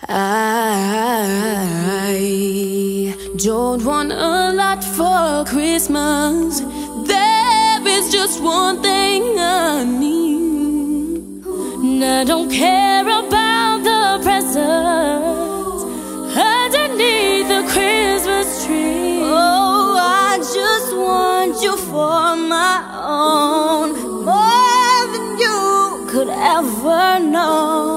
I don't want a lot for Christmas. There is just one thing I need. And I don't care about the presents underneath the Christmas tree. Oh, I just want you for my own, more than you could ever know.